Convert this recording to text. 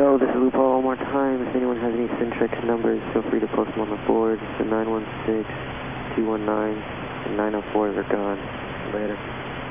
Yo, this is Lupo one more time. If anyone has any Centrex numbers, feel free to post them on the board. The 916, 219, and 904s are gone. Later.